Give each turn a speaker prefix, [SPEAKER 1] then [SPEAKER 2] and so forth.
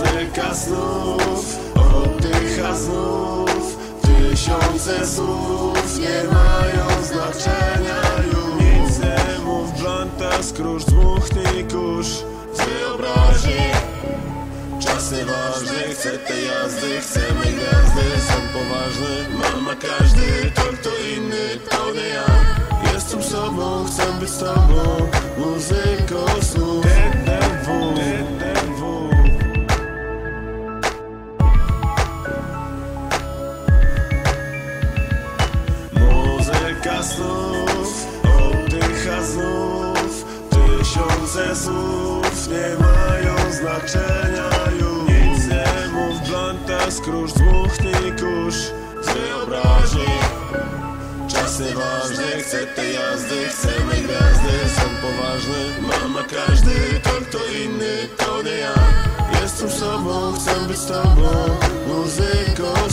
[SPEAKER 1] Muzyka snów oddycha znów. Tysiące słów nie mają znaczenia już. Nic nie mów, blanta skróż, dmuchnij kurz wyobraźni. Czas nieważny, chcę tej jazdy, chcemy gwiazdy. Są poważny, mama każdy, to kto inny, to nie ja. Jestem sobą, chcę być z tobą, Muzyka snów, oddycha znów. Tysiące słów nie mają znaczenia już. Nic nie mów, blanta skróż, dmuchnij kurz. Z wyobraźni. Czas nieważny, chcę tej jazdy, chcemy gwiazdy. Są poważny, mama każdy, to kto inny, to nie ja. Jestem sobą, chcę być z tobą, muzyka